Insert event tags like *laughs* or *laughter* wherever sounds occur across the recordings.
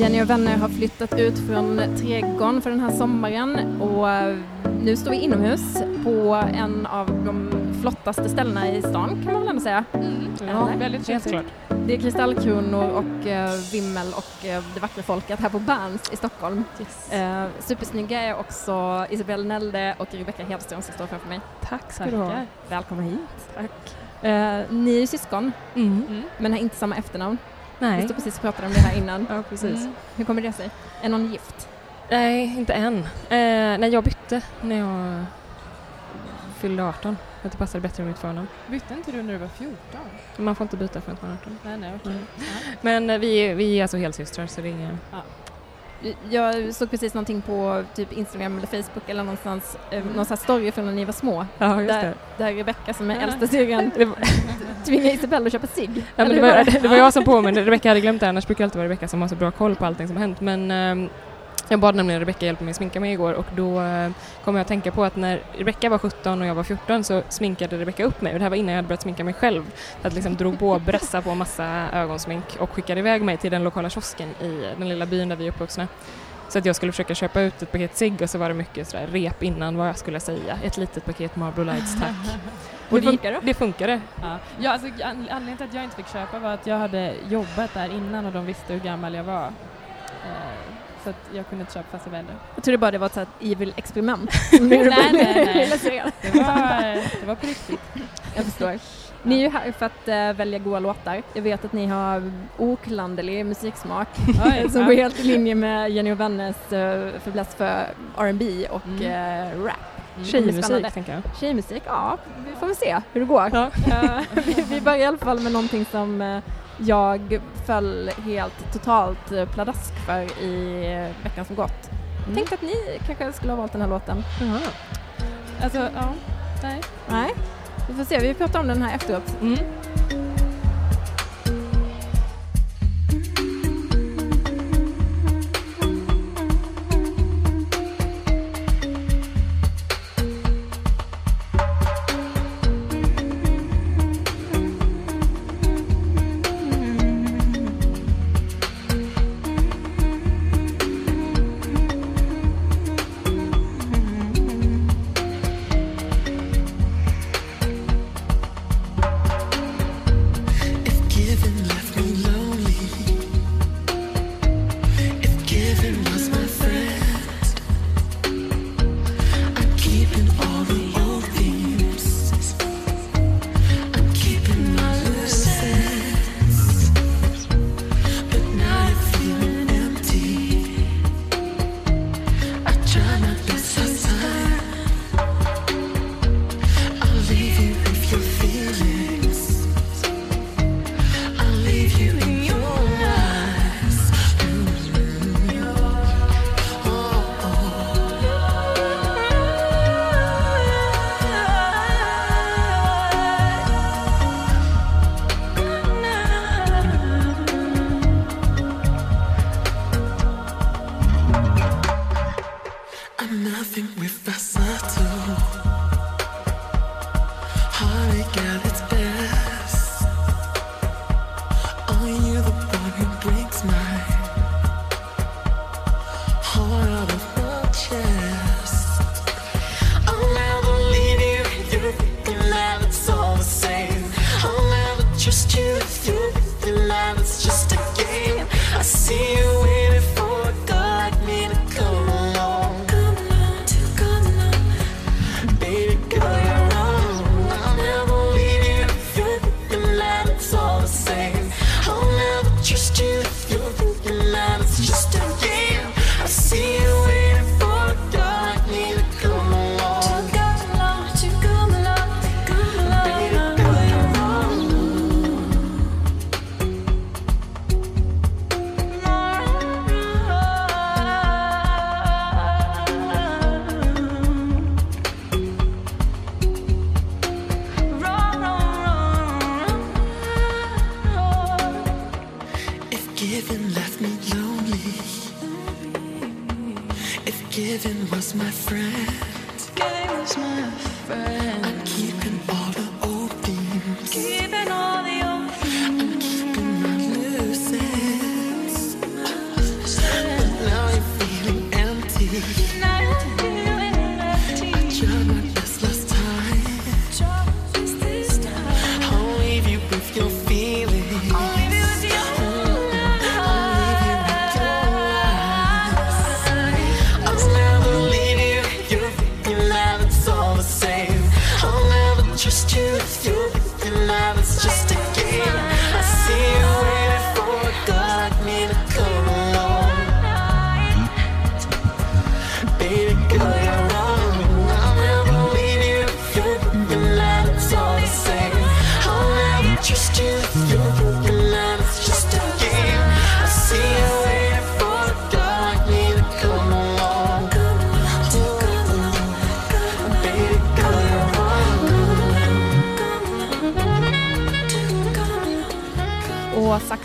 Jenny och vänner har flyttat ut från trädgården för den här sommaren och eh, nu står vi inomhus på en av de flottaste ställena i stan kan man väl ändå säga. Mm. Ja, väldigt Helt tjusigt. klart. Det är kristallkronor och eh, vimmel och eh, det vackra folket här på Berns i Stockholm. Yes. Eh, supersnygga är också Isabelle Nelde och Rebecca Hedström som står framför mig. Tack ska du ha. Välkomna hit. Tack. Eh, ni är syskon. Mm. men har inte samma efternamn. Vi Nej. stod precis och pratade om det här innan. Ja, precis. Mm. Hur kommer det sig? Är någon gift? Nej, inte än. Eh, nej, jag bytte när jag fyllde 18. Att det passade bättre med mitt förnamn. Bytte inte du när du var 14? Man får inte byta förrän man är 18. Nej, nej, okej. Mm. Ja. Men eh, vi, är- vi är alltså helsystrar så det är ingen... Jag såg precis någonting på typ Instagram eller Facebook eller någonstans, eh, någon sån här story från när ni var små. Ja, Där, där Rebecca som är Ja. äldsta syrran Det var, tvingar Isabelle att köpa cigg. ja, det, var, det var jag som påminde. Rebecca hade glömt det, annars brukar det alltid vara Rebecca som har så bra koll på allting som har hänt. Men ehm, jag bad nämligen Rebecca hjälpa mig sminka mig igår och då eh, kom jag att tänka på att när Rebecca var 17 och jag var 14 så sminkade Rebecca upp mig och det här var innan jag hade börjat sminka mig själv. Att liksom drog på, brassa på massa ögonsmink och skickade iväg mig till den lokala kiosken i den lilla byn där vi är uppvuxna. Så att jag skulle försöka köpa ut ett paket cigg och så var det mycket sådär rep innan vad jag skulle säga. Ett litet paket Marlboro Lights tack. *laughs* Hur det- funkar det? Det funkade. Ja. Ja, alltså, an- anledningen till att jag inte fick köpa var att jag hade jobbat där innan och de visste hur gammal jag var. Eh, så att jag kunde inte köpa fast jag ville. Jag trodde bara det var ett sånt evil experiment. *laughs* *laughs* nej, nej, nej. Det var, det var på riktigt. Jag förstår. Ni är ju här för att eh, välja goda låtar. Jag vet att ni har oklanderlig musiksmak Oj, *laughs* som går helt i linje med Jenny och Venners uh, fäbless för R&B och Mm. eh, rap. Mm. Tjejmusik tänker jag. Tjejmusik, ja, vi får väl se hur det går. Ja. Vi, börjar i alla fall med någonting som jag föll helt totalt eh, pladask för i eh, veckan som gått. Jag tänkte att ni kanske skulle ha valt den här låten. Alltså, ja. Nej. Nej, vi får se. Vi pratar om den här efteråt. Mm.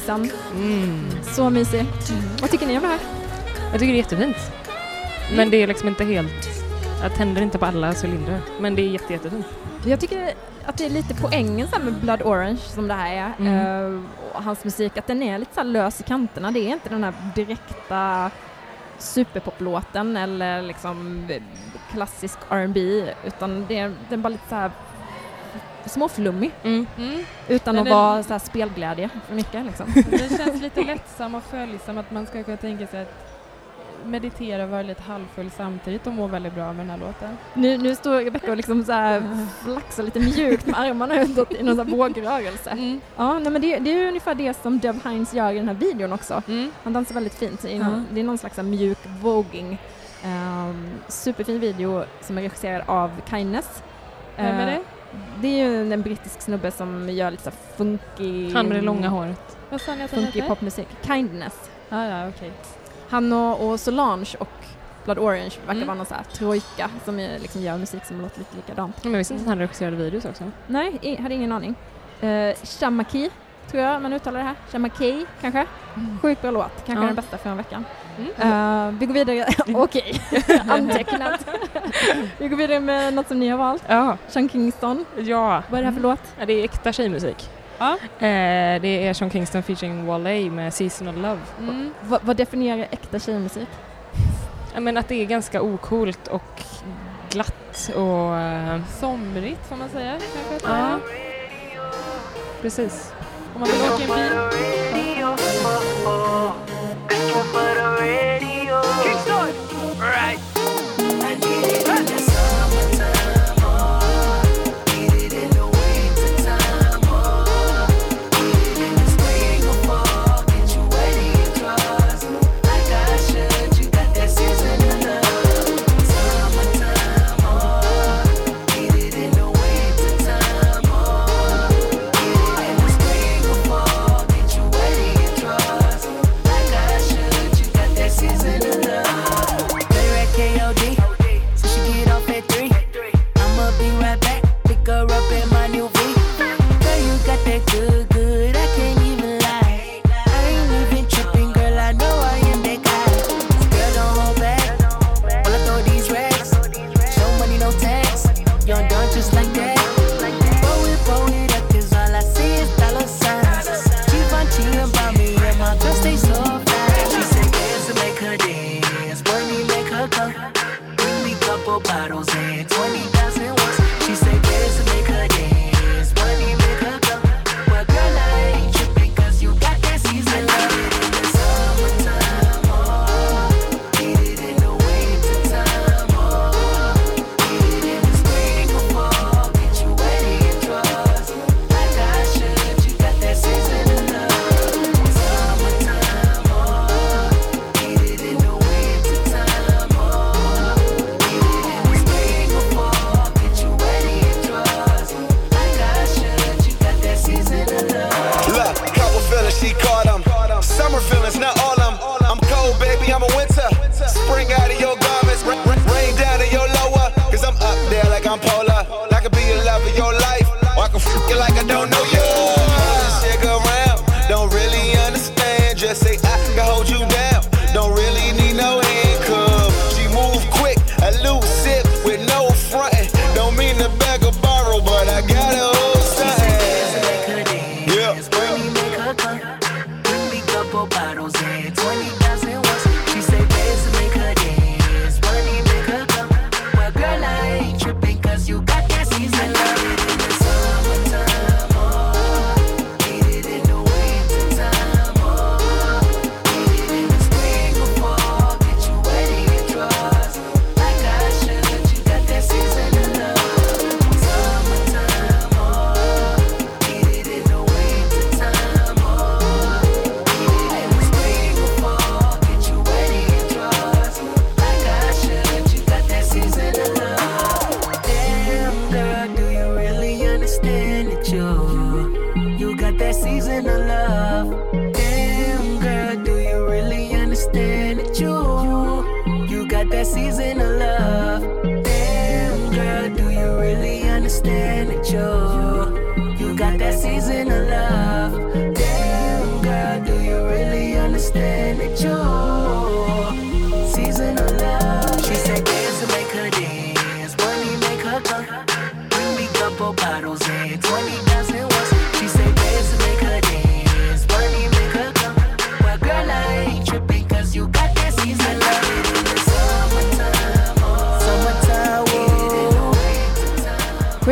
Saxen, Mm. så mysig. Vad tycker ni om det här? Jag tycker det är jättefint. Men det är liksom inte helt... Jag tänder inte på alla cylindrar. Men det är jätte, jättefint. Jag tycker att det är lite poängen så med Blood Orange som det här är. Mm. Eh, och hans musik, att den är lite så här lös i kanterna. Det är inte den här direkta superpoplåten eller liksom klassisk R&B utan det den bara lite så här småflummig Mm. Mm. utan Men att vara så här spelglädje för mycket liksom. *laughs* Den känns lite lättsam och följsam, att man ska kunna tänka sig att meditera och vara lite halvfull samtidigt och må väldigt bra med den här låten. Nu, nu står Rebecca och liksom så här flaxar lite mjukt med armarna utåt i någon vågrörelse. Mm. Ja, nej, men det, det är ju ungefär det som Dev Hines gör i den här videon också. Mm. Han dansar väldigt fint. i Ja. Det är någon slags mjuk voging. Ehm, superfin video som är regisserad av Kindness. Vem är Eh, det? Det är ju en brittisk snubbe som gör lite funky... Han med det långa håret. Vad sa ni att Funky hette? popmusik. Kindness. Ah, ja, okej. Han och, och Solange och Blood Orange verkar Mm. vara någon så här trojka som är, liksom gör musik som låter lite likadant. Men jag visste inte att han regisserade videos också. Nej, i, hade ingen aning. Uh, Shamaki, tror jag man uttalar det här. Shamaki, kanske? Sjukt bra låt. Kanske Ja. den bästa för en veckan. Mm. Uh, vi går vidare. *laughs* *laughs* Okej, *laughs* antecknat. vi går vidare med något som ni har valt. Ja. Sean Kingston. Ja. Vad är det här för låt? ja det är äkta tjejmusik. Ja. Eh, det är Sean Kingston featuring Wale med Seasonal Love. Mm. Va, vad definierar äkta tjejmusik? Jag menar att det är ganska ocoolt och glatt och... eh, Somrigt får man säga. Kanske Ja. precis. Om man vill åka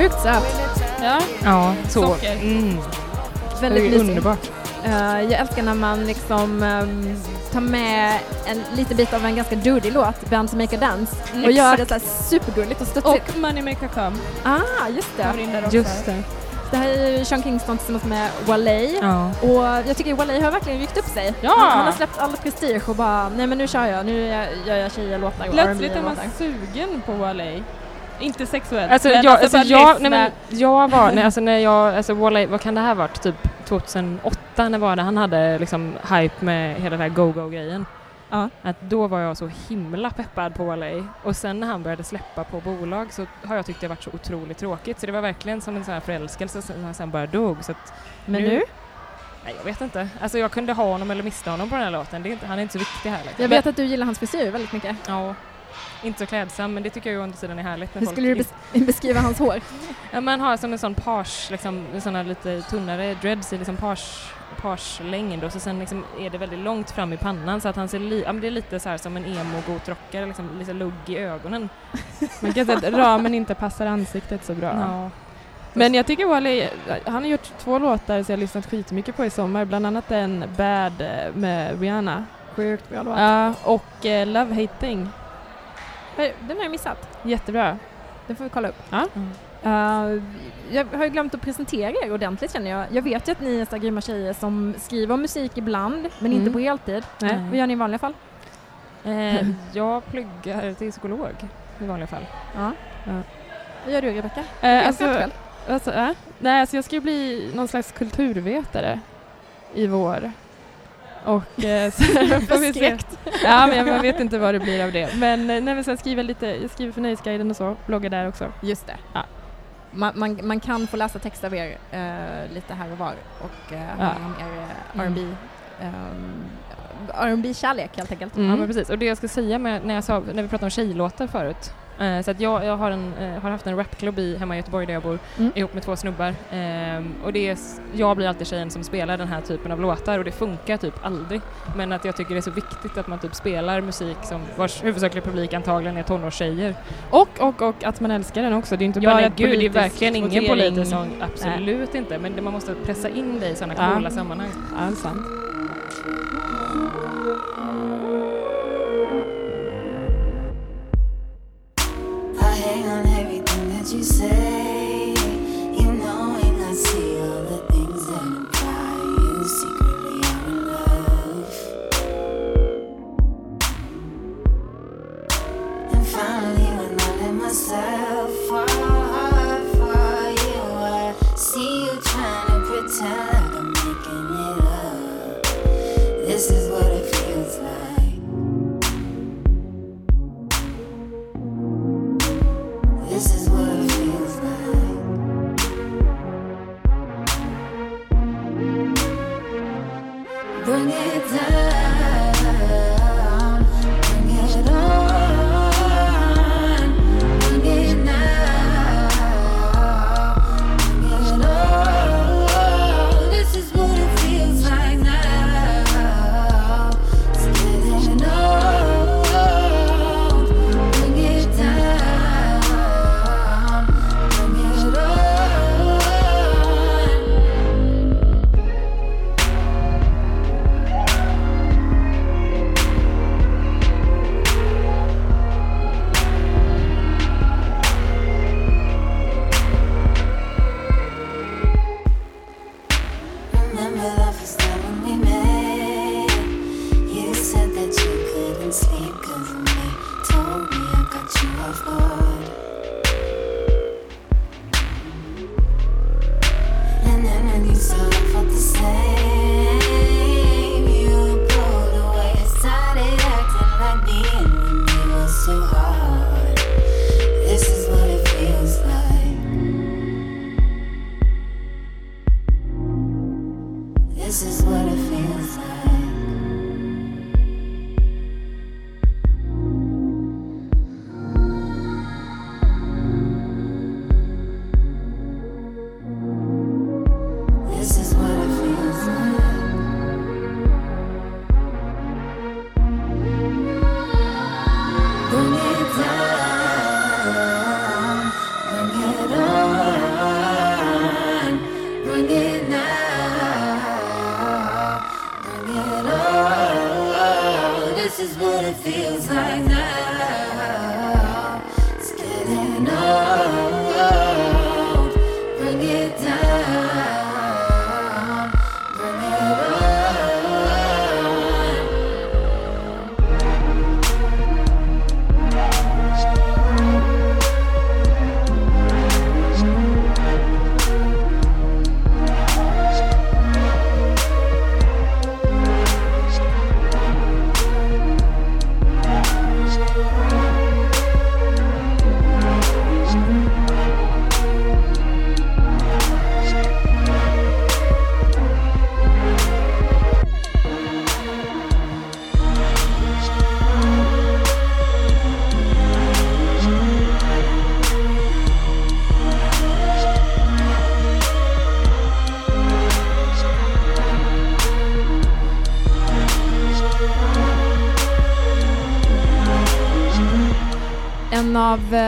Sjukt söt. Ja, Ja, så. Socker. Mm. Det Väldigt är mysigt. underbart. Eh, jag älskar när man liksom ehm, tar med en liten bit av en ganska dirty låt, Bands to Make a Dance, och gör det så här supergulligt och studsigt. och Moneymaker Come ah, just det. Just det. Det här är ju Sean Kingston tillsammans med Wale. Ja. Och jag tycker Wale har verkligen ryckt upp sig. Ja! Han, han har släppt all prestige och bara, nej men nu kör jag, nu gör jag- tjejer-låtar och Plötsligt är man sugen på Wale. Inte sexuellt. Alltså, jag, alltså, bara jag, nej, men, jag var, nej, alltså när jag, alltså Wally, vad kan det här varit, typ 2008 när var det han hade liksom hype med hela den här go-go-grejen. Ja. Att då var jag så himla peppad på Wally och sen när han började släppa på bolag så har jag tyckt det varit så otroligt tråkigt så det var verkligen som en sån här förälskelse som sen bara dog så att Men nu- nu? Nej, jag vet inte. Alltså jag kunde ha honom eller mista honom på den här låten. Är inte, han är inte så viktig här liksom. Jag vet att du gillar hans frisyr väldigt mycket. Ja. Inte så klädsam, men det tycker jag å andra sidan är härligt. När Hur folk skulle du bes- *laughs* beskriva hans hår? Ja, man har som en sån page, liksom, såna lite tunnare dreads i liksom page, page-längd och så sen liksom är det väldigt långt fram i pannan så att han ser li- ja, men det är lite så här som en emo-gotrockare, liksom, lite lugg i ögonen. Man kan säga att ramen inte passar ansiktet så bra. Ja. Men jag tycker Wale, han har gjort två låtar som jag har lyssnat skitmycket på i sommar, bland annat en Bad med Rihanna. Sjukt bra låt. Ja, och eh, Love Hate Thing. Den har jag missat. Jättebra. Den får vi kolla upp. Ja. Mm. Uh, jag har ju glömt att presentera er ordentligt känner jag. Jag vet ju att ni är så grymma tjejer som skriver om musik ibland, men inte Mm. på heltid. Nej. Vad gör ni i vanliga fall? Eh, *laughs* jag pluggar till psykolog i vanliga fall. Ja. Vad gör du Rebecka? Eh, alltså, alltså, äh? Nej, alltså jag ska ju bli någon slags kulturvetare i vår. Och eh, *laughs* så *laughs* får vi se. Ja, men jag, vet inte vad det blir av det. Men, eh, nej, men sen skriver jag lite, jag skriver för Nöjesguiden och så, bloggar där också. Just det. Ja. Man, man, man kan få läsa texter av er eh, lite här och var och uh, Ja. höra om er uh, R&B um, R&B kärlek helt enkelt. Mm. Ja men precis, och det jag ska säga med, när, jag sa, när vi pratade om tjejlåtar förut, eh, så att jag, jag har, en, eh, har haft en rapklubb i, hemma i Göteborg där jag bor, Mm. ihop med två snubbar. Ehm, och det är, jag blir alltid tjejen som spelar den här typen av låtar och det funkar typ aldrig. Men att jag tycker det är så viktigt att man typ spelar musik som vars huvudsakliga publik antagligen är tonårstjejer. Och, och, och att man älskar den också. Det är inte Ja, bara ett gud, det är verkligen ingen politisk sång, absolut inte. Men det, man måste pressa in det i sådana Ja. coola sammanhang. Ja, det är sant. You say. that you have heard.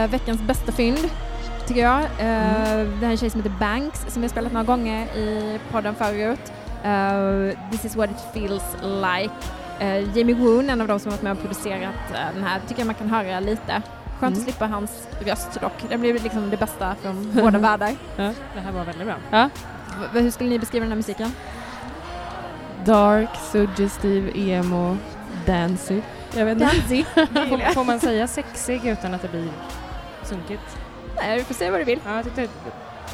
Eh, veckans bästa fynd, tycker jag. Eh, Det här är en tjej som heter Banks som jag spelat några gånger i podden förut. Eh, This is what it feels like. Eh, Jamie Woon, en av de som varit med och producerat eh, den här, tycker jag man kan höra lite. Skönt att slippa hans röst dock. Det blir liksom det bästa från *laughs* båda världar. Det här var väldigt bra. V- hur skulle ni beskriva den här musiken? Dark, suggestive, emo, dancy. Jag vet inte. *laughs* Dancy. Får, får man säga sexig utan att det blir sunkigt? Nej, du får säga vad du vill. Ja, jag tyckte,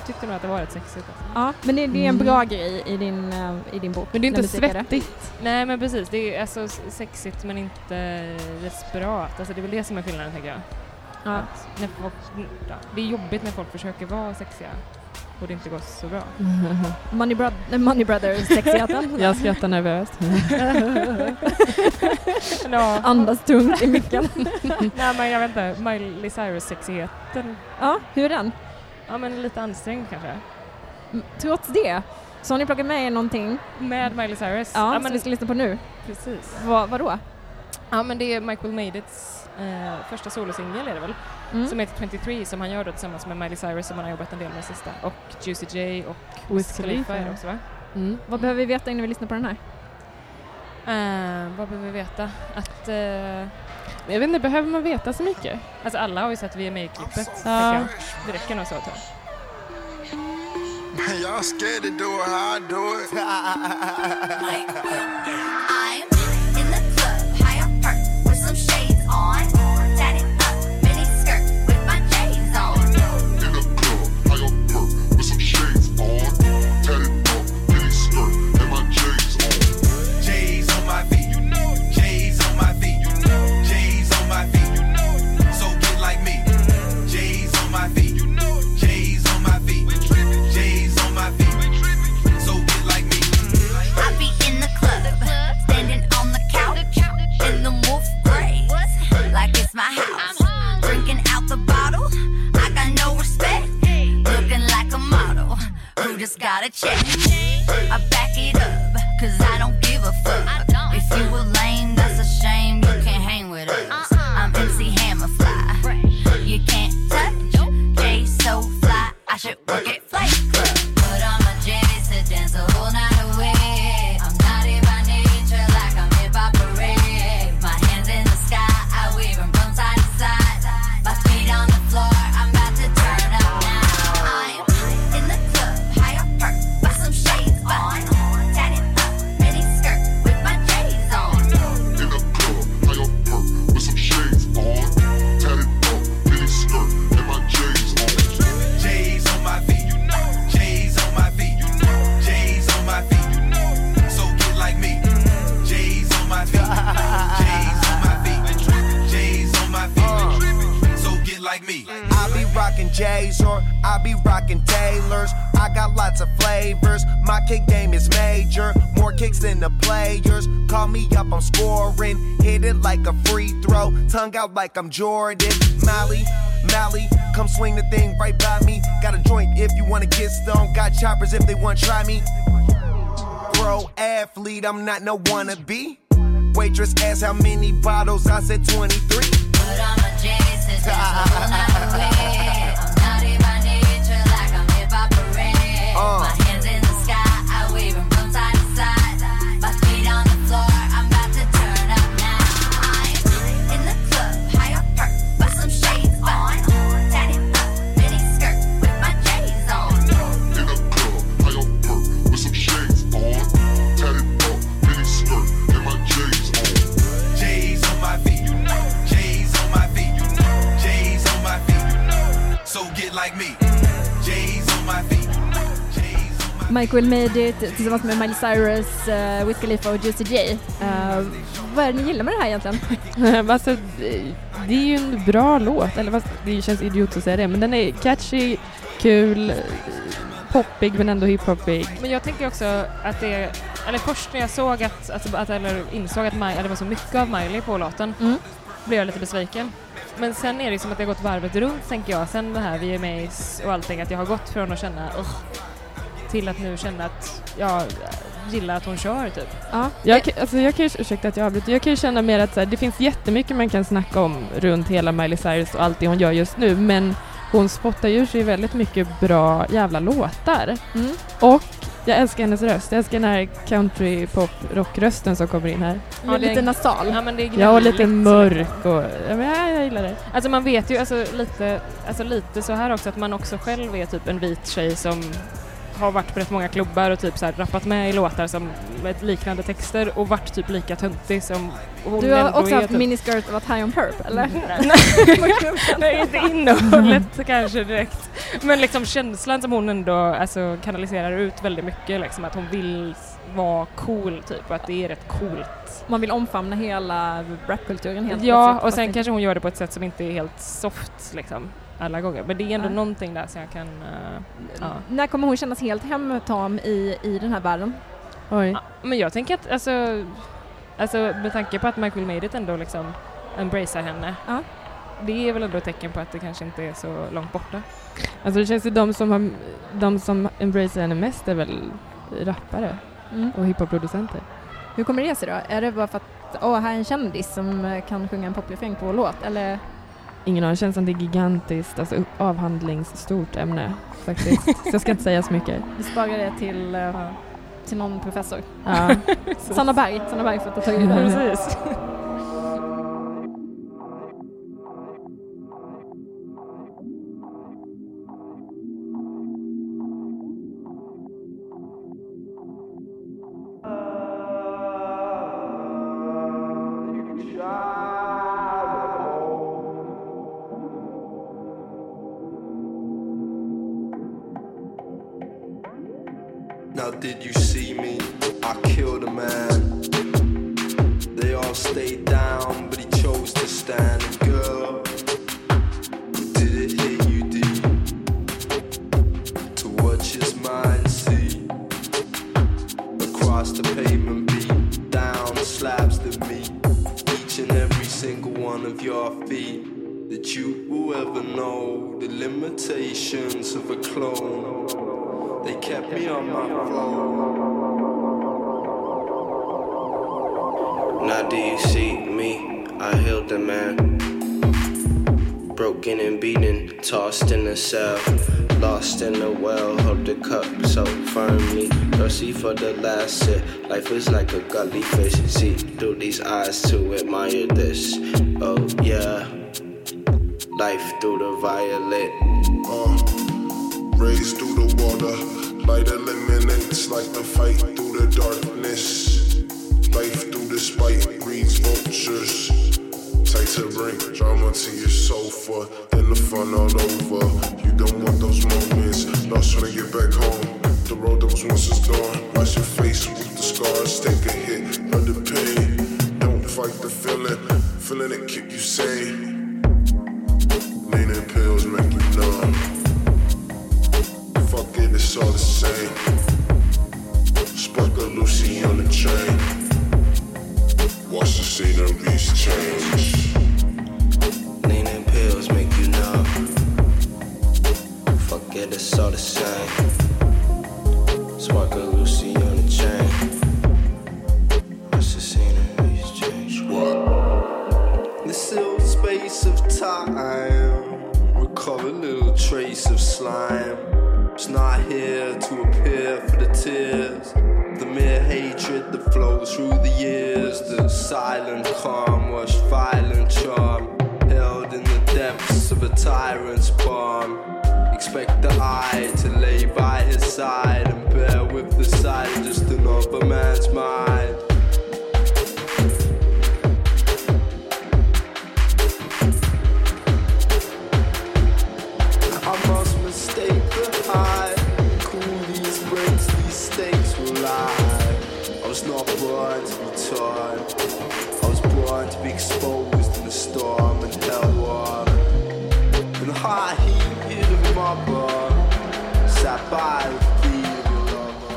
tyckte nog att det var rätt sexigt. Alltså. Ja, men det, det är en Mm. bra grej i din, eh, i din bok. Men det är inte svettigt. Nej men precis, det är alltså sexigt men inte desperat. Alltså det är väl det som är skillnaden tänker jag. Ja. När folk, det är jobbigt när folk försöker vara sexiga och det inte går så bra. *laughs* Money, Bro- Money Brothers sexigheten. *laughs* Jag skrattar nervöst. *laughs* ja, Andas tungt i micken. *laughs* nej men jag vet inte, Miley Cyrus-sexigheten, Ja, hur är den? ja men lite ansträngd kanske. Mm, Trots det så har ni plockat med er någonting Med Miley Cyrus? ja, men som vi ska lyssna på nu. precis. Vad, vadå? Ja men det är Michael Made It's eh, första solosingel är det väl? Mm. Som heter 23 som han gör då tillsammans med Miley Cyrus som han har jobbat en del med sista. Och Juicy J och Wiz Khalifa Khalifa. är det också va? Mm. Vad behöver vi veta innan vi lyssnar på den här? Eh, vad behöver vi veta? Att, eh, Jag vet inte, behöver man veta så mycket? alltså alla har ju sett VMA-klippet. Ja. Ja. Det räcker nog så tror jag. Y'all scared to do it how I do it. Who just gotta check. I back it up, cause I don't give a fuck. If you were lame, that's a shame. You can't hang with us. Uh-uh. I'm MC Hammerfly. You can't touch J so fly. I should work at kick game is major. More kicks than the players. Call me up, I'm scoring. Hit it like a free throw. Tongue out like I'm Jordan. Molly, Molly, come swing the thing right by me. Got a joint if you wanna get stoned. Got choppers if they wanna try me. Pro athlete, I'm not no wannabe. Waitress asked how many bottles, I said 23. Michael Made It tillsammans med Miley Cyrus, uh, Wiz Khalifa och Juicy J. Uh, vad är det ni gillar med det här egentligen? *laughs* alltså, det det är ju en bra låt, eller vad, det känns idiot att säga det, men den är catchy, kul, poppig men ändå hiphopig. Men jag tänker också att det, eller först när jag såg att, att, att eller insåg att, Miley, att det var så mycket av Miley på låten, Mm. blev jag lite besviken. Men sen är det som att det har gått varvet runt, tänker jag, sen det här VMAs och allting, att jag har gått från att känna Ugh, till att nu känna att jag gillar att hon kör, typ. Ja. Jag, kan- alltså jag kan ju, ursäkta att jag avbryter, jag kan ju känna mer att så här, det finns jättemycket man kan snacka om runt hela Miley Cyrus och allt det hon gör just nu, men hon spottar ju sig väldigt mycket bra jävla låtar. Mm. Och jag älskar hennes röst, jag älskar den här country pop rockrösten som kommer in här. Ja, lite det- nasal. Ja, men det är Ja, och lite mörk och, ja, men jag, jag gillar det. Alltså man vet ju alltså, lite, alltså lite så här också att man också själv är typ en vit tjej som har varit på rätt många klubbar och typ så här rappat med i låtar som med liknande texter och varit typ lika töntig som hon Du har ändå också är haft typ. miniskirt och varit high on perp, eller? *laughs* Nej, inte innehållet kanske direkt. Men liksom känslan som hon ändå alltså, kanaliserar ut väldigt mycket, liksom att hon vill vara cool typ och att det är rätt coolt. Man vill omfamna hela rapkulturen helt Ja, och sen kanske hon gör det på ett sätt som inte är helt soft liksom alla gånger. Men det är ändå Nej. någonting där som jag kan... eh, ja. När kommer hon kännas helt hemtam i, i den här världen? Oj. Ja, Men jag tänker att alltså, alltså med tanke på att Michael Made It ändå liksom embracear henne. Ja. Det är väl ändå ett tecken på att det kanske inte är så långt borta. Alltså det känns ju de som, har, de som embracear henne mest är väl rappare Mm. och hiphopproducenter. Hur kommer det sig då? Är det bara för att åh, här är en kändis som kan sjunga en poprefräng på låt? Eller? Ingen aning, det känns som det är gigantiskt, alltså avhandlingsstort ämne faktiskt. Så jag ska inte säga så mycket. *laughs* Vi sparar det till, eh, till någon professor. Ja. *laughs* Sanna Berg, Sanna Berg får ta tag i det. Precis. *laughs* did you is like a gully fish. See through these eyes to admire this. Oh yeah. Life through the violet.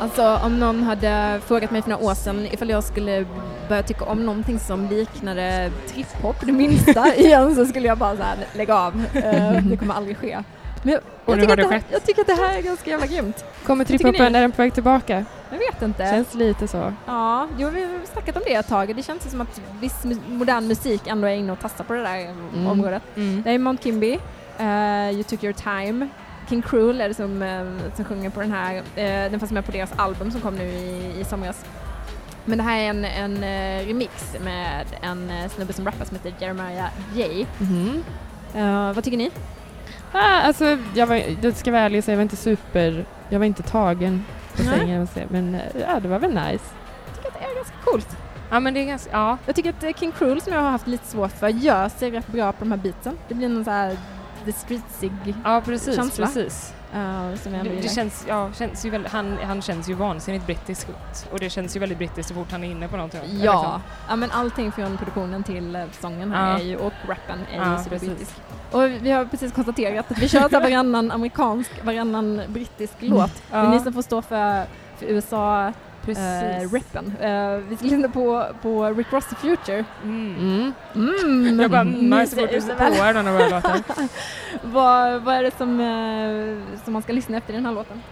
Alltså om någon hade frågat mig för några år sedan ifall jag skulle börja tycka om någonting som liknade trip-hop det minsta *laughs* igen så skulle jag bara såhär lägga av. Eh, det kommer aldrig ske. Men jag, jag, tycker det det här, jag tycker att det här är ganska jävla grymt. Kommer ni? är den på väg tillbaka? Jag vet inte. Känns lite så. Ja, jo, vi har snackat om det ett tag. Det känns som att viss modern musik ändå är inne och tassar på det där Mm. området. Mm. Det är Mount Kimby, eh, You took your time, King Cruel är det som, eh, som sjunger på den här. Eh, den fanns med på deras album som kom nu i, i somras. Men det här är en, en eh, remix med en snubbe som rappar som heter Jeremiah J. Mhm. Eh, vad tycker ni? Ah, alltså, jag, var, jag ska vara ärlig säga, jag var inte super... Jag var inte tagen på sängen, se, men ja, det var väl nice. Jag tycker att det är ganska coolt. Ja men det är ganska, ja. Jag tycker att King Cruel som jag har haft lite svårt för gör sig rätt bra på de här beatsen. Det blir någon så här the streetsig Ja precis, Känsla. precis. eh, som jag Det, det känns, ja, känns ju väldigt, han, han känns ju vansinnigt brittisk och det känns ju väldigt brittiskt så fort han är inne på någonting. Ja, liksom. ja men allting från produktionen till eh, sången här Ja. är ju, och rappen är Ja, ju superbrittisk. Och vi har precis konstaterat att vi kör så *laughs* varannan amerikansk, varannan brittisk låt. Är Ja. ni som får stå för, för USA Precis. eh, rappen. Eh, vi ska lyssna på, på Rick Ross The Future. Mm. Mm. Mm. Jag bara mm, så fort du ser Isabel. på den våra låtar. *laughs* vad, vad är det som, eh, som man ska lyssna efter i den här låten?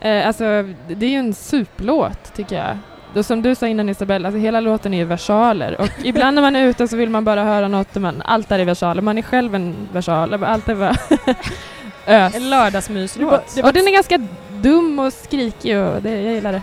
Eh, alltså, det är ju en superlåt tycker jag. Då, som du sa innan Isabelle, alltså hela låten är ju versaler och *laughs* ibland när man är ute så vill man bara höra något man, allt är i versaler, man är själv en versal, allt är bara *laughs* ös. En lördagsmyslåt. Och den är ganska dum och skrikig och det, jag gillar det.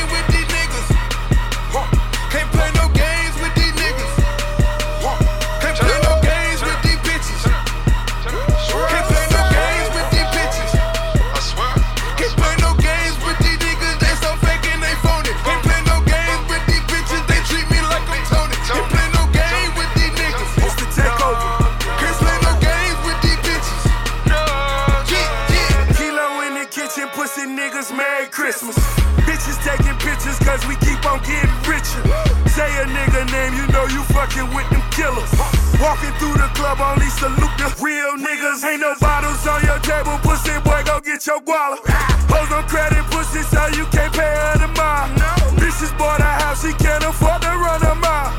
know with them killers. Walking through the club, only salute the real niggas. Ain't no bottles on your table, pussy boy, go get your guala. Hoes on credit, pussy, so you can't pay her the mile. Bitches bought a house, she can't afford to run a mile.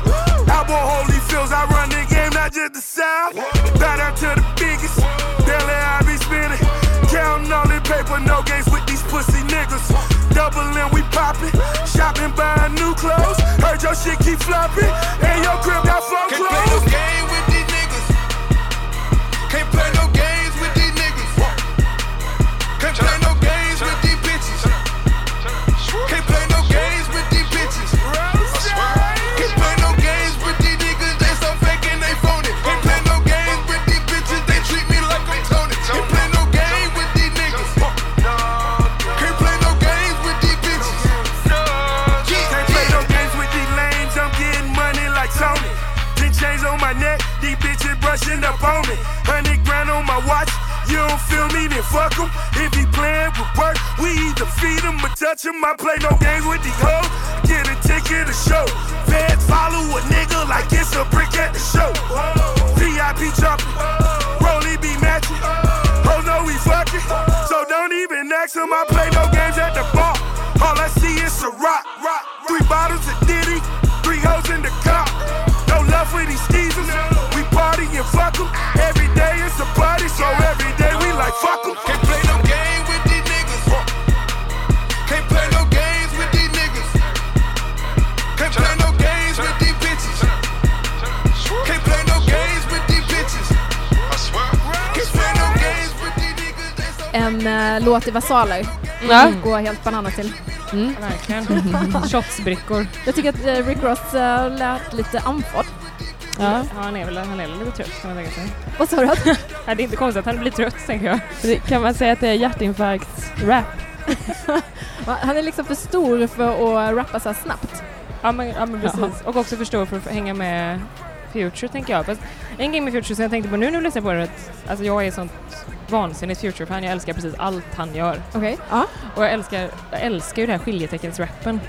Album Holy Fields, I run the game, not just the south. Bow down to the biggest, daily I be spinning. Counting all the paper, no games with these pussy niggas. Doubling, we popping. Shopping, buying new clothes. Heard your shit keep flopping. And your crib then fuck 'em. If he playing with work, we either feed him or touch him. I play no games with these hoes. Get a ticket to show. Feds follow a nigga like it's a brick at the show. VIP jumping. Rolly be matching. Oh no, we fucking. So don't even ask him. I play no games at the bar. All I see is a rock. rock. Three bottles of Diddy. Three hoes in the car. No love for these skeezers. We party and fuck 'em. Fuck 'em. Can't play no game with these niggas. Can't play no games with these niggas. Can't play no games with these bitches. Can't play no games with these bitches. Can't play no games with these niggas. En eh, låt i versaler. Ja. Gå helt bananas till. Mm. Verkligen. *laughs* Shotsbrickor. Jag tycker att eh, Rick Ross eh, lät lite andfådd. Ja. Ja, han är väl han är väl lite trött kan man tänka sig. Vad sa du? *laughs* Nej, det är inte konstigt att han blir trött tänker jag. Kan man säga att det är hjärtinfarkts-rap? *laughs* Va? Han är liksom för stor för att rappa så här snabbt. Ja men, ja, men precis. Och också förstå för att hänga med Future tänker jag. Fast en grej med Future som jag tänkte på nu när jag lyssnar på det, att alltså jag är sånt vansinnigt Future-fan. Jag älskar precis allt han gör. Okej, ja. Och jag älskar, jag älskar ju det här skiljeteckensrappen.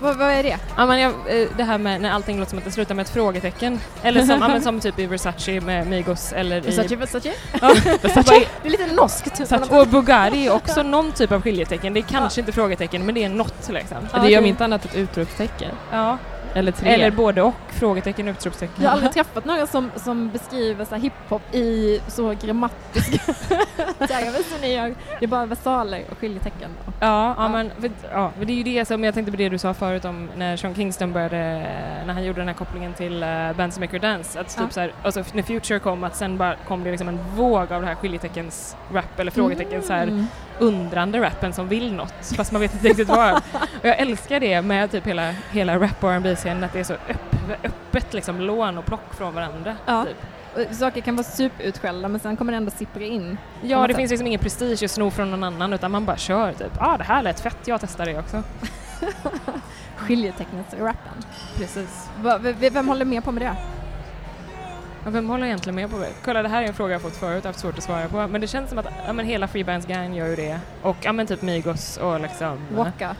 Vad, vad är det? Ja, men jag, eh, det här med när allting låter som att det slutar med ett frågetecken. Eller som, ja, men som typ i Versace med Migos eller Versace, i... Versace? Ja, Versace? Det är lite norskt. Versace. Och Bugatti är också någon typ av skiljetecken. Det är kanske inte frågetecken men det är något liksom. Det är om inte annat ett utropstecken. Ja. Eller tre. Eller både och. Frågetecken, utropstecken. Jag har aldrig träffat någon som, som beskriver så hiphop i så grammatiska *laughs* termer som ni gör. Det är bara versaler och skiljetecken. Ja, ja, Men, för, ja, men det är ju det som jag tänkte på det du sa förut om när Sean Kingston började, när han gjorde den här kopplingen till uh, Bands Make Her Dance, att typ Ja. så här, alltså när Future kom, att sen bara kom det liksom en våg av det här skiljeteckens rap eller frågetecken så här Mm. Undrande rappen som vill något fast man vet inte riktigt vad. *laughs* Och jag älskar det med typ hela, hela rap och R&B scenen att det är så öpp, öppet liksom lån och plock från varandra. Ja. Typ. Saker kan vara superutskällda men sen kommer det ändå sippra in. Ja, det sätt. finns liksom ingen prestige att sno från någon annan utan man bara kör typ. Ah, det här lät fett, jag testar det också. *laughs* Skiljetecknet-rappen. Precis. Va, vem håller med på med det? Vem håller egentligen med på det? Kolla, det här är en fråga jag fått förut och haft svårt att svara på. Men det känns som att ja, men hela Freebands gang gör ju det. Och ja, men typ Migos och liksom... Waka?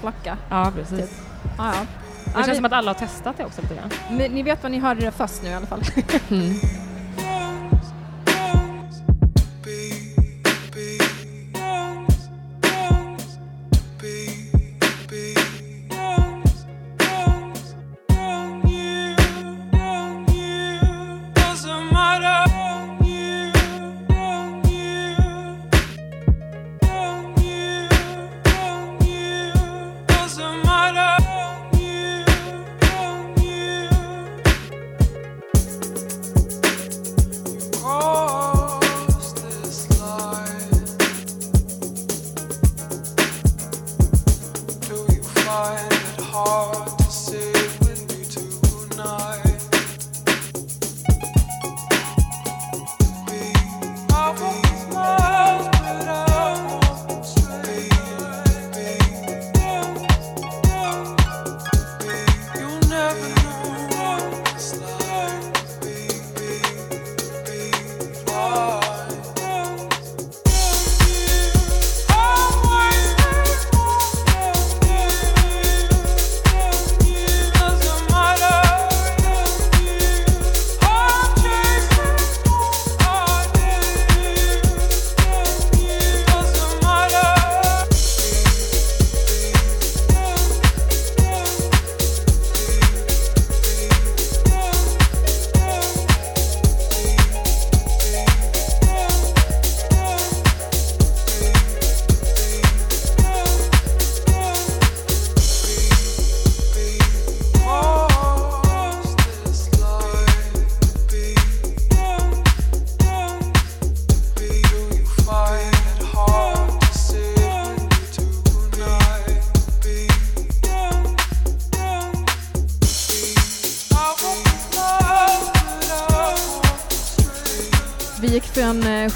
Flacka? Ja, precis. Typ. Ja, ja. Det känns vi- som att alla har testat det också lite grann. Ni, ni vet vad ni hörde det först nu i alla fall. Mm.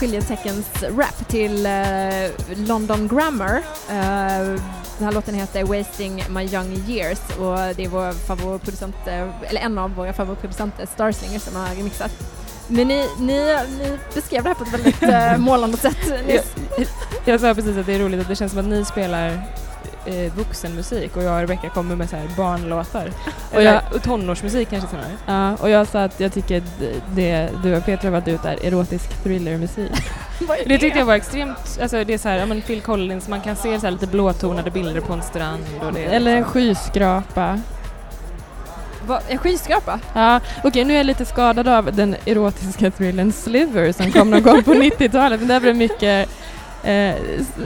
Skiljeteckens-rap till eh, London Grammar. Eh, den här låten heter Wasting My Young Years och det är vår favoritproducent, eh, eller en av våra favoritproducenter, Starslinger, som har remixat. Men ni, ni, ni beskrev det här på ett väldigt uh, målande sätt. *laughs* Jag, Jag sa precis att det är roligt att det känns som att ni spelar eh, vuxenmusik och jag och Rebecca kommer med så här barnlåtar. *laughs* Och Och jag- jag, tonårsmusik kanske snarare. Ja, och jag sa att jag tycker det du och Petra har valt ut är erotisk thrillermusik. *laughs* Det tyckte jag var extremt, alltså det är så här, ja men Phil Collins, man kan se så lite blåtonade bilder på en strand och det Eller en liksom- skyskrapa. Vad, en skyskrapa? Ja, okej nu är jag lite skadad av den erotiska thrillern Sliver som kom någon gång på *laughs* 90-talet. Men där blev det mycket eh,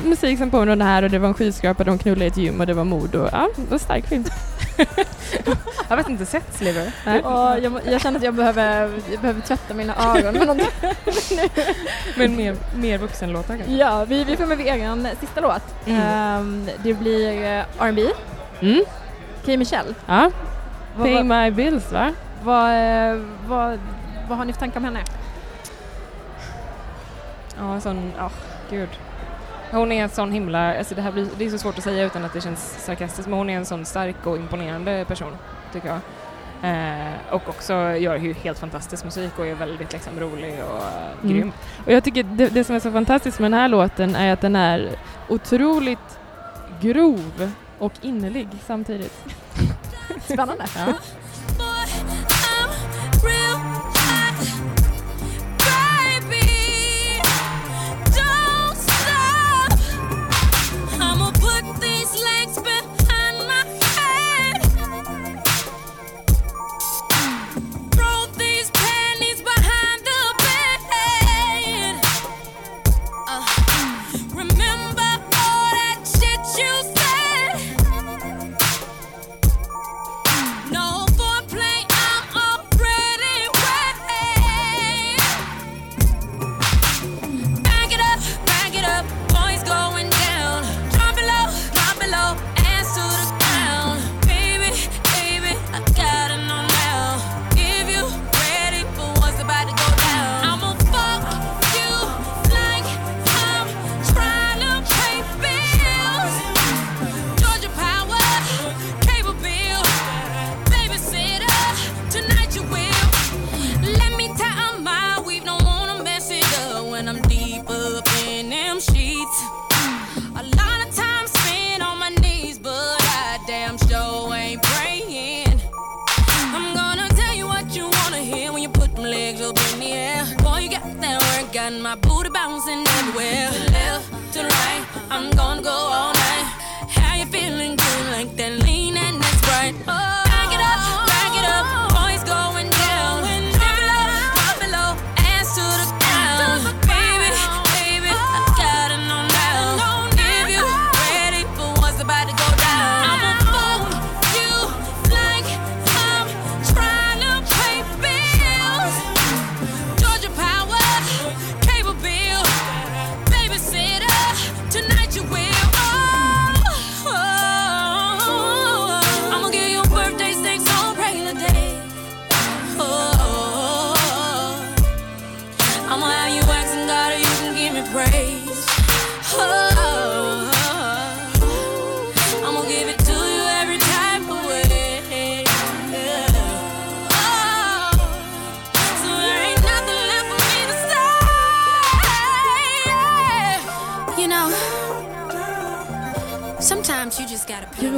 musik som påminner om det här och det var en skyskrapa, de knullade i ett gym och det var mord och ja, det var en stark film. *laughs* Jag vet inte sett Sliver. Jag, jag känner att jag behöver, jag behöver tvätta mina ögon med någonting. *laughs* Men mer, mer vuxenlåtar kanske. Ja, vi, vi får med egen sista låt. Mm. Ehm, det blir uh, R&B. Mm. Kay Michelle. Ja, Vad, Pay vad, My Bills va? vad, eh, vad, vad har ni för tankar om henne? Ja, sån, ja, gud. Hon är en sån himla, alltså det här blir, det är så svårt att säga utan att det känns sarkastiskt, men hon är en sån stark och imponerande person, tycker jag. Eh, och också gör ju helt fantastisk musik och är väldigt liksom, rolig och uh, Mm. grym. Och jag tycker det, det som är så fantastiskt med den här låten är att den är otroligt grov och innerlig samtidigt. Spännande. Ja.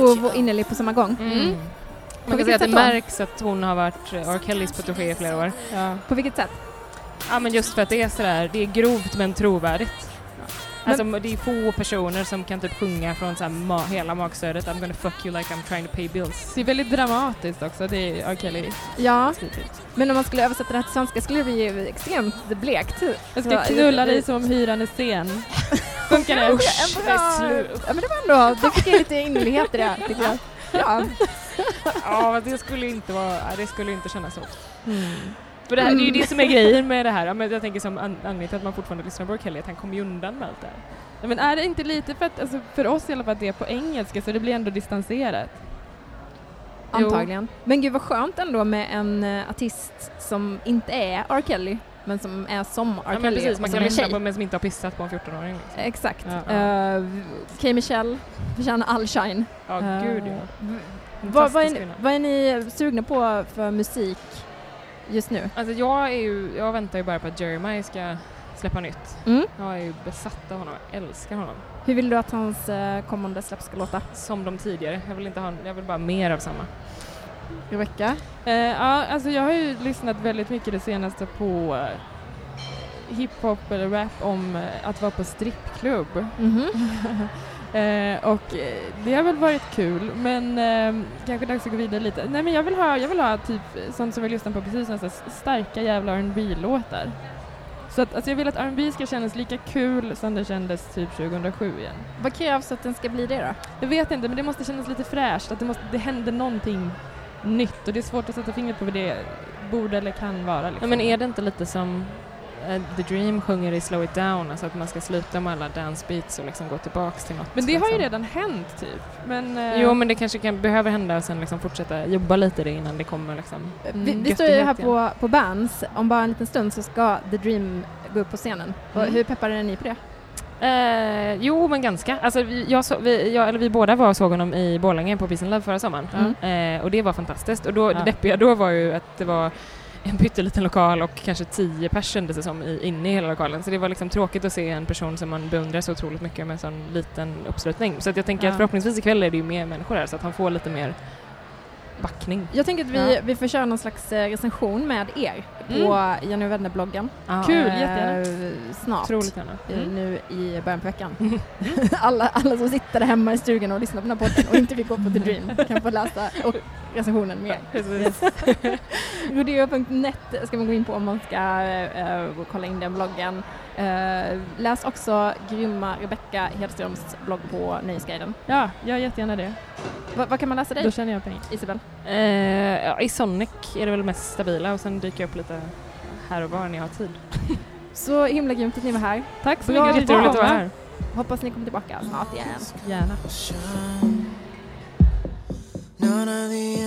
Och innerlig på samma gång. Mm. På Man kan säga att det märks att hon har varit eh, R. Kellys protégé i flera år. Ja. På vilket sätt? Ja men just för att det är sådär, det är grovt men trovärdigt. Alltså det är få personer som kan typ sjunga från så här ma- hela magstödet I'm gonna fuck you like I'm trying to pay bills. Det är väldigt dramatiskt också, det är R. Kelly Ja, men om man skulle översätta det här till svenska skulle det bli extremt blekt. Jag ska knulla dig som om hyran är sen. Funkar det? En bra... Ja, men det var ändå, det fick jag lite innerlighet i det, tycker jag. Ja. Ja det skulle inte vara, det skulle inte kännas så. För det, här, det är ju det som är grejen med det här. Men jag tänker som an- anledning till att man fortfarande lyssnar på R. Kelly, att han kommer ju undan med allt det här. Ja, men är det inte lite för att, alltså, för oss i alla fall, att det är på engelska så det blir ändå distanserat? Antagligen. Men gud vad skönt ändå med en uh, artist som inte är R. Kelly, men som är som R. Ja, Kelly. precis, man kan lyssna på men som inte har pissat på en 14-åring. Liksom. Exakt. Ja. Uh, K. Michelle förtjänar all shine. Ja, Eh, gud ja. v- Vad, vad, är, kvinna. vad är ni sugna på för musik just nu? Alltså jag är ju, jag väntar ju bara på att Jeremiah ska släppa nytt. Mm. Jag är ju besatt av honom, jag älskar honom. Hur vill du att hans eh, kommande släpp ska låta? Som de tidigare, jag vill inte ha, jag vill bara mer av samma. Rebecca? Eh, ja, alltså jag har ju lyssnat väldigt mycket det senaste på eh, hiphop eller rap om eh, att vara på strippklubb. Mhm. *laughs* eh, och eh, det har väl varit kul men eh, kanske dags att gå vidare lite. Nej men jag vill ha, jag vill ha typ sånt som vi lyssnar på precis nästan starka jävla rb låtar Så att, alltså jag vill att R&B ska kännas lika kul som det kändes typ 2007 igen. Vad krävs att den ska bli det då? Jag vet inte, men det måste kännas lite fräscht, att det, måste, det händer någonting nytt och det är svårt att sätta fingret på vad det borde eller kan vara. Ja, Liksom. men är det inte lite som eh, The Dream sjunger i Slow It Down, alltså att man ska sluta med alla dance beats och liksom gå tillbaks till något. Men det har ju liksom. redan hänt typ. Men, eh, Jo men det kanske kan, behöver hända och sen liksom fortsätta jobba lite det innan det kommer liksom Vi, mm, vi står ju här igen. på, på Bands, om bara en liten stund så ska The Dream gå upp på scenen. Mm. hur peppade är ni på det? Eh, jo, men ganska. Alltså, vi, jag så, vi, jag, eller vi båda var och såg honom i Borlänge på Peace and Love förra sommaren. Eh, och det var fantastiskt. Och då, Ja. det deppiga då var ju att det var en pytteliten lokal och kanske tio personer kändes det som i, inne i hela lokalen. Så det var liksom tråkigt att se en person som man beundrar så otroligt mycket med en sån liten uppslutning. Så att jag tänker Ja. att förhoppningsvis ikväll är det ju mer människor här så att han får lite mer backning. Jag tänker att vi, vi får köra någon slags eh, recension med er på Jenny och Vänner-bloggen. Ja. Kul, Eh, jättegärna. Snart. Gärna. eh, Mm. Nu i början på veckan. *laughs* alla, alla som sitter hemma i stugan och lyssnar på den här podden och inte fick gå på The Dream kan få läsa och recensionen Precis. *laughs* Rodeo.net ska man gå in på om man ska och kolla in den bloggen. Eh, läs också grymma Rebecca Hedströms blogg på Nöjesguiden. Ja, gör jättegärna det. Va, vad kan man läsa dig, Då känner jag pengar. Isabel? Eh, ja, I Sonic är det väl mest stabila och sen dyker jag upp lite här och var när jag har tid. *laughs* Så himla grymt att ni var här. Tack så Bra mycket. Jätteroligt att vara här. Hoppas ni kommer tillbaka snart igen. Gärna. None of the